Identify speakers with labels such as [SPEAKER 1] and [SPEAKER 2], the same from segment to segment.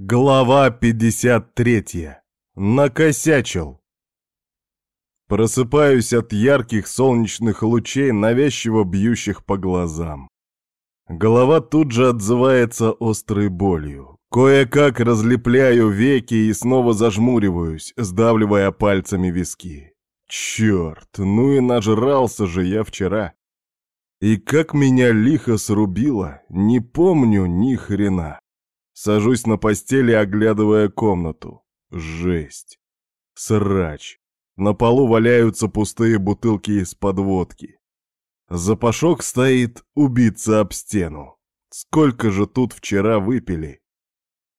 [SPEAKER 1] Глава 53. Накосячил. Просыпаюсь от ярких солнечных лучей, навязчиво бьющих по глазам. Голова тут же отзывается острой болью. Кое-как разлепляю веки и снова зажмуриваюсь, сдавливая пальцами виски. Черт, ну и нажрался же я вчера. И как меня лихо срубило, не помню ни хрена. Сажусь на постели, оглядывая комнату. Жесть. Срач. На полу валяются пустые бутылки из-под водки. Запашок стоит убиться об стену. Сколько же тут вчера выпили?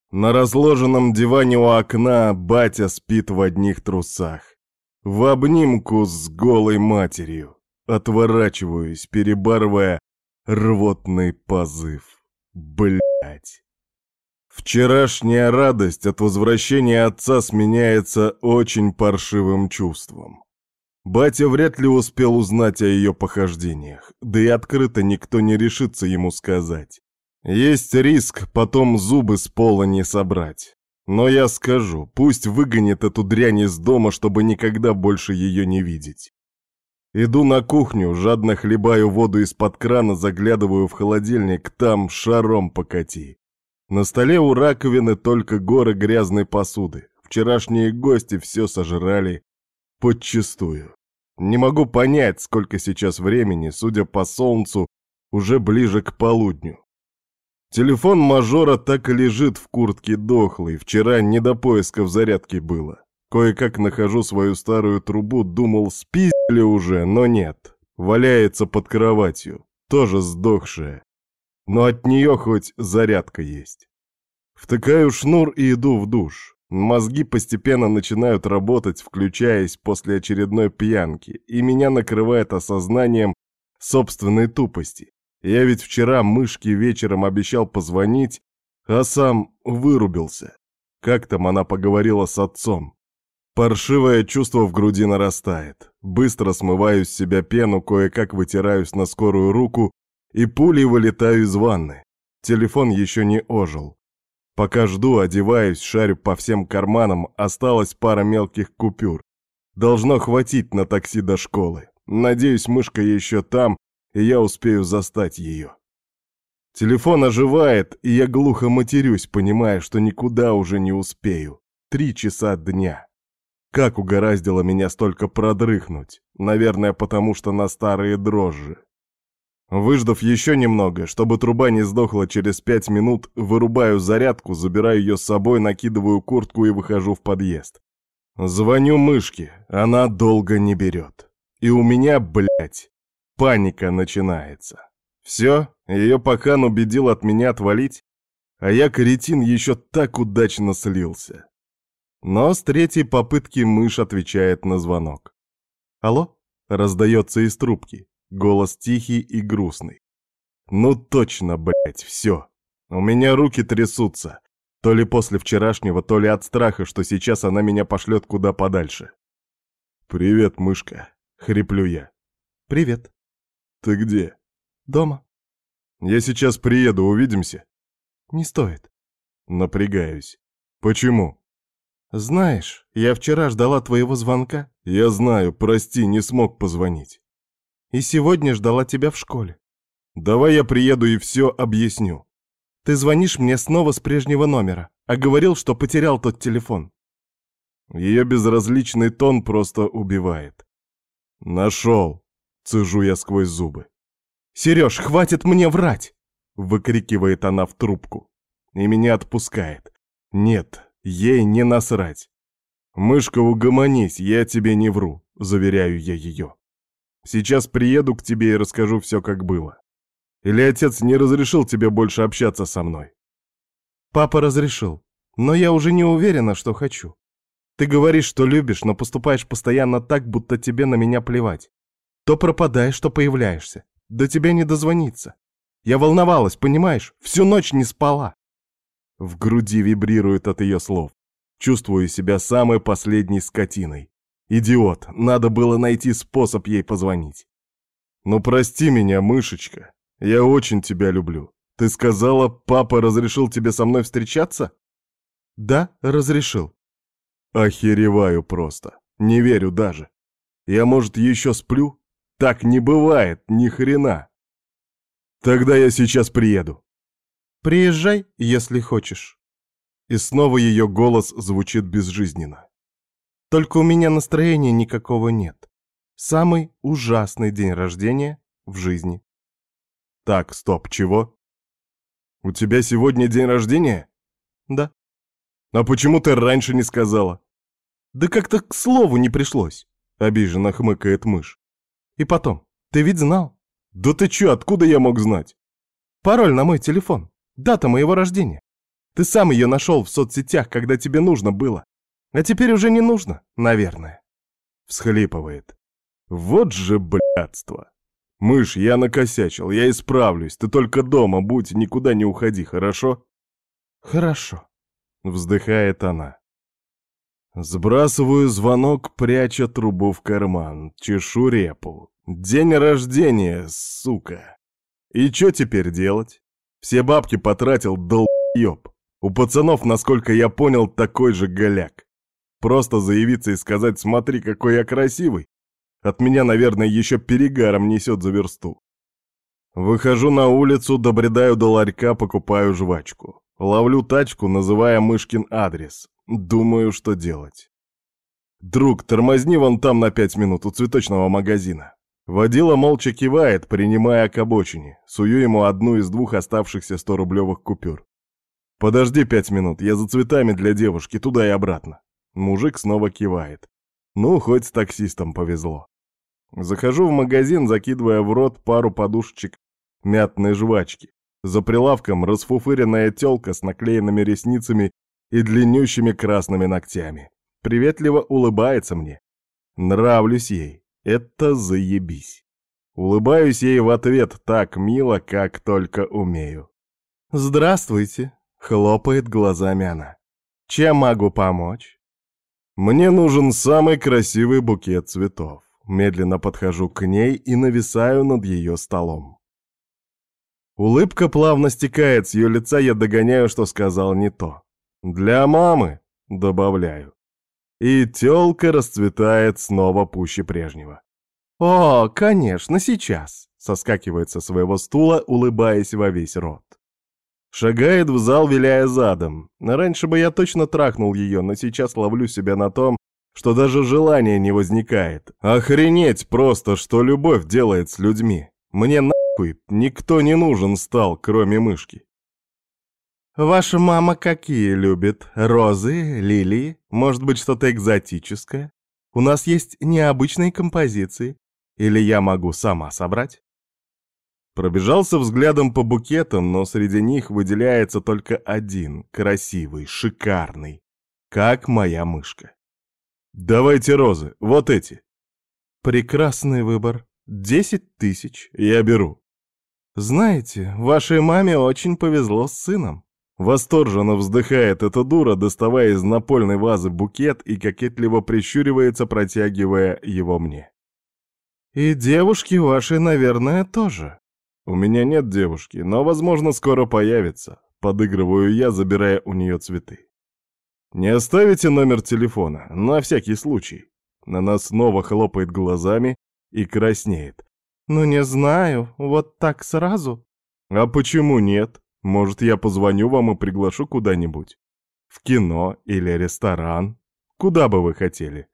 [SPEAKER 1] На разложенном диване у окна батя спит в одних трусах. В обнимку с голой матерью. Отворачиваюсь, перебарывая рвотный позыв. Блять. Вчерашняя радость от возвращения отца сменяется очень паршивым чувством. Батя вряд ли успел узнать о ее похождениях, да и открыто никто не решится ему сказать. Есть риск потом зубы с пола не собрать. Но я скажу, пусть выгонит эту дрянь из дома, чтобы никогда больше ее не видеть. Иду на кухню, жадно хлебаю воду из-под крана, заглядываю в холодильник, там шаром покати. На столе у раковины только горы грязной посуды. Вчерашние гости все сожрали подчистую. Не могу понять, сколько сейчас времени, судя по солнцу, уже ближе к полудню. Телефон мажора так и лежит в куртке дохлый, вчера не до поисков зарядки было. Кое-как нахожу свою старую трубу, думал, спиздили уже, но нет. Валяется под кроватью, тоже сдохшая но от нее хоть зарядка есть. Втыкаю шнур и иду в душ. Мозги постепенно начинают работать, включаясь после очередной пьянки, и меня накрывает осознанием собственной тупости. Я ведь вчера мышке вечером обещал позвонить, а сам вырубился. Как там она поговорила с отцом? Паршивое чувство в груди нарастает. Быстро смываю с себя пену, кое-как вытираюсь на скорую руку и пулей вылетаю из ванны. Телефон еще не ожил. Пока жду, одеваюсь, шарю по всем карманам, осталась пара мелких купюр. Должно хватить на такси до школы. Надеюсь, мышка еще там, и я успею застать ее. Телефон оживает, и я глухо матерюсь, понимая, что никуда уже не успею. Три часа дня. Как угораздило меня столько продрыхнуть? Наверное, потому что на старые дрожжи. Выждав еще немного, чтобы труба не сдохла через пять минут, вырубаю зарядку, забираю ее с собой, накидываю куртку и выхожу в подъезд. Звоню мышке, она долго не берет. И у меня, блядь, паника начинается. Все, ее пахан убедил от меня отвалить, а я, каретин, еще так удачно слился. Но с третьей попытки мышь отвечает на звонок. «Алло?» — раздается из трубки. Голос тихий и грустный. Ну точно, блять, все. У меня руки трясутся. То ли после вчерашнего, то ли от страха, что сейчас она меня пошлет куда подальше. «Привет, мышка», — хриплю я.
[SPEAKER 2] «Привет».
[SPEAKER 1] «Ты где?»
[SPEAKER 2] «Дома».
[SPEAKER 1] «Я сейчас приеду, увидимся?»
[SPEAKER 2] «Не стоит».
[SPEAKER 1] Напрягаюсь. «Почему?»
[SPEAKER 2] «Знаешь, я вчера ждала твоего звонка».
[SPEAKER 1] «Я знаю, прости, не смог позвонить».
[SPEAKER 2] И сегодня ждала тебя в школе.
[SPEAKER 1] Давай я приеду и все объясню.
[SPEAKER 2] Ты звонишь мне снова с прежнего номера, а говорил, что потерял тот телефон.
[SPEAKER 1] Ее безразличный тон просто убивает. Нашел, цежу я сквозь зубы.
[SPEAKER 2] Сереж, хватит мне врать!
[SPEAKER 1] Выкрикивает она в трубку. И меня отпускает. Нет, ей не насрать. Мышка, угомонись, я тебе не вру, заверяю я ее. Сейчас приеду к тебе и расскажу все, как было. Или отец не разрешил тебе больше общаться со мной?
[SPEAKER 2] Папа разрешил, но я уже не уверена, что хочу. Ты говоришь, что любишь, но поступаешь постоянно так, будто тебе на меня плевать. То пропадаешь, то появляешься. До тебя не дозвониться. Я волновалась, понимаешь? Всю ночь не спала.
[SPEAKER 1] В груди вибрирует от ее слов. Чувствую себя самой последней скотиной. Идиот, надо было найти способ ей позвонить. Ну прости меня, мышечка, я очень тебя люблю. Ты сказала, папа разрешил тебе со мной встречаться?
[SPEAKER 2] Да, разрешил.
[SPEAKER 1] Охереваю просто. Не верю даже. Я, может, еще сплю? Так не бывает, ни хрена. Тогда я сейчас приеду.
[SPEAKER 2] Приезжай, если хочешь. И снова ее голос звучит безжизненно. Только у меня настроения никакого нет. Самый ужасный день рождения в жизни.
[SPEAKER 1] Так, стоп, чего? У тебя сегодня день рождения?
[SPEAKER 2] Да.
[SPEAKER 1] А почему ты раньше не сказала?
[SPEAKER 2] Да как-то к слову не пришлось, обиженно хмыкает мышь. И потом, ты ведь знал.
[SPEAKER 1] Да ты чё, откуда я мог знать?
[SPEAKER 2] Пароль на мой телефон, дата моего рождения. Ты сам ее нашел в соцсетях, когда тебе нужно было. А теперь уже не нужно, наверное.
[SPEAKER 1] Всхлипывает. Вот же блядство. Мышь, я накосячил, я исправлюсь. Ты только дома будь, никуда не уходи, хорошо?
[SPEAKER 2] Хорошо.
[SPEAKER 1] Вздыхает она. Сбрасываю звонок, пряча трубу в карман, чешу репу. День рождения, сука. И что теперь делать? Все бабки потратил, долбоёб. У пацанов, насколько я понял, такой же голяк. Просто заявиться и сказать «смотри, какой я красивый» от меня, наверное, еще перегаром несет за версту. Выхожу на улицу, добредаю до ларька, покупаю жвачку. Ловлю тачку, называя Мышкин адрес. Думаю, что делать. «Друг, тормозни вон там на пять минут у цветочного магазина». Водила молча кивает, принимая к обочине. Сую ему одну из двух оставшихся 100-рублевых купюр. «Подожди пять минут, я за цветами для девушки, туда и обратно». Мужик снова кивает. Ну, хоть с таксистом повезло. Захожу в магазин, закидывая в рот пару подушечек мятной жвачки. За прилавком расфуфыренная тёлка с наклеенными ресницами и длиннющими красными ногтями. Приветливо улыбается мне. Нравлюсь ей. Это заебись. Улыбаюсь ей в ответ так мило, как только умею.
[SPEAKER 2] «Здравствуйте», — хлопает глазами она. «Чем могу помочь?»
[SPEAKER 1] Мне нужен самый красивый букет цветов. Медленно подхожу к ней и нависаю над ее столом. Улыбка плавно стекает с ее лица, я догоняю, что сказал не то. «Для мамы», — добавляю. И тёлка расцветает снова пуще прежнего.
[SPEAKER 2] «О, конечно, сейчас!» — соскакивает со своего стула, улыбаясь во весь рот.
[SPEAKER 1] Шагает в зал, виляя задом. Раньше бы я точно трахнул ее, но сейчас ловлю себя на том, что даже желания не возникает. Охренеть просто, что любовь делает с людьми. Мне на нахуй никто не нужен стал, кроме мышки.
[SPEAKER 2] Ваша мама какие любит? Розы, лилии? Может быть, что-то экзотическое? У нас есть необычные композиции. Или я могу сама собрать?
[SPEAKER 1] Пробежался взглядом по букетам, но среди них выделяется только один, красивый, шикарный, как моя мышка. Давайте розы, вот эти.
[SPEAKER 2] Прекрасный выбор. Десять тысяч.
[SPEAKER 1] Я беру.
[SPEAKER 2] «Знаете, вашей маме очень повезло с сыном».
[SPEAKER 1] Восторженно вздыхает эта дура, доставая из напольной вазы букет и кокетливо прищуривается, протягивая его мне.
[SPEAKER 2] «И девушки вашей, наверное, тоже».
[SPEAKER 1] «У меня нет девушки, но, возможно, скоро появится», — подыгрываю я, забирая у нее цветы. «Не оставите номер телефона, на всякий случай». Она снова хлопает глазами и краснеет.
[SPEAKER 2] «Ну не знаю, вот так сразу».
[SPEAKER 1] «А почему нет? Может, я позвоню вам и приглашу куда-нибудь? В кино или ресторан? Куда бы вы хотели?»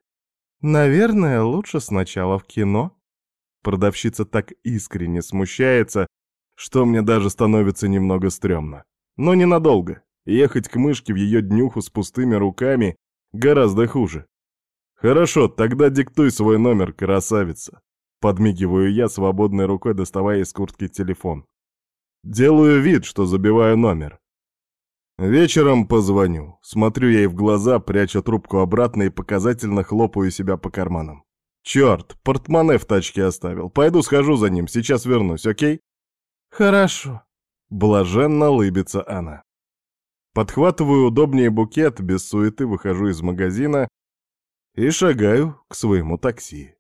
[SPEAKER 2] «Наверное, лучше сначала в кино».
[SPEAKER 1] Продавщица так искренне смущается, что мне даже становится немного стрёмно. Но ненадолго. Ехать к мышке в ее днюху с пустыми руками гораздо хуже. «Хорошо, тогда диктуй свой номер, красавица». Подмигиваю я, свободной рукой доставая из куртки телефон. Делаю вид, что забиваю номер. Вечером позвоню. Смотрю ей в глаза, пряча трубку обратно и показательно хлопаю себя по карманам. Черт, портмоне в тачке оставил. Пойду схожу за ним, сейчас вернусь, окей?
[SPEAKER 2] Хорошо.
[SPEAKER 1] Блаженно лыбится она. Подхватываю удобнее букет, без суеты выхожу из магазина и шагаю к своему такси.